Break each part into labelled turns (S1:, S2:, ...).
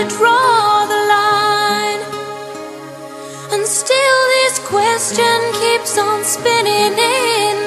S1: to draw the line. And still, this question keeps on spinning in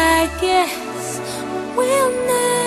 S1: I guess we'll never.